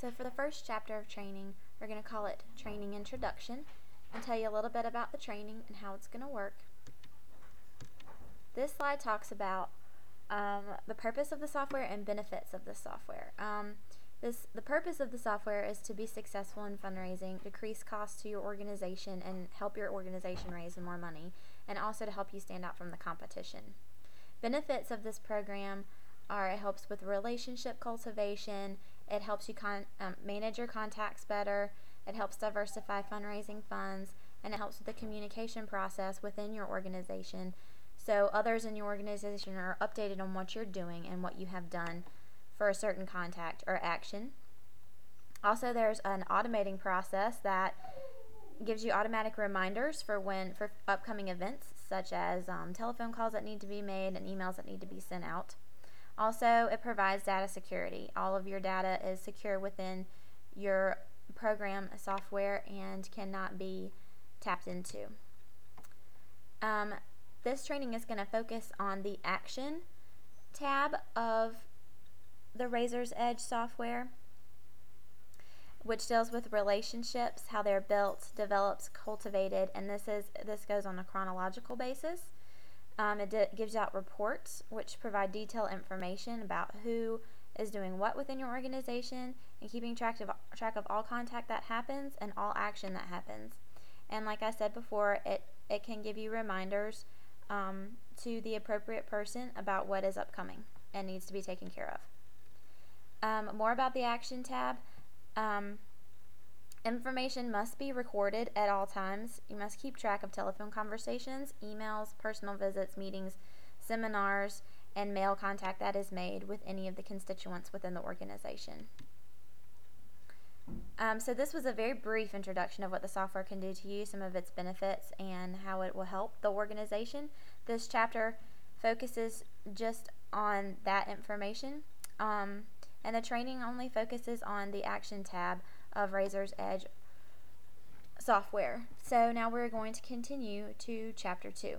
So for the first chapter of training, we're going to call it Training Introduction and tell you a little bit about the training and how it's going to work. This slide talks about um, the purpose of the software and benefits of the software. Um, this, the purpose of the software is to be successful in fundraising, decrease costs to your organization, and help your organization raise more money, and also to help you stand out from the competition. Benefits of this program are it helps with relationship cultivation, it helps you con- um, manage your contacts better, it helps diversify fundraising funds, and it helps with the communication process within your organization so others in your organization are updated on what you're doing and what you have done for a certain contact or action. Also, there's an automating process that gives you automatic reminders for when for upcoming events such as um, telephone calls that need to be made and emails that need to be sent out. Also, it provides data security. All of your data is secure within your program software and cannot be tapped into. Um, this training is going to focus on the action tab of the Raiser's Edge software, which deals with relationships, how they're built, developed, cultivated, and this is this goes on a chronological basis. Um, it gives out reports which provide detailed information about who is doing what within your organization and keeping track of track of all contact that happens and all action that happens. And like I said before, it it can give you reminders um, to the appropriate person about what is upcoming and needs to be taken care of. Um, more about the action tab. Um, information must be recorded at all times. You must keep track of telephone conversations, emails, personal visits, meetings, seminars, and mail contact that is made with any of the constituents within the organization. Um, so this was a very brief introduction of what the software can do to you, some of its benefits, and how it will help the organization. This chapter focuses just on that information, um, and the training only focuses on the Action tab of Raiser's Edge software. So now we're going to continue to Chapter 2.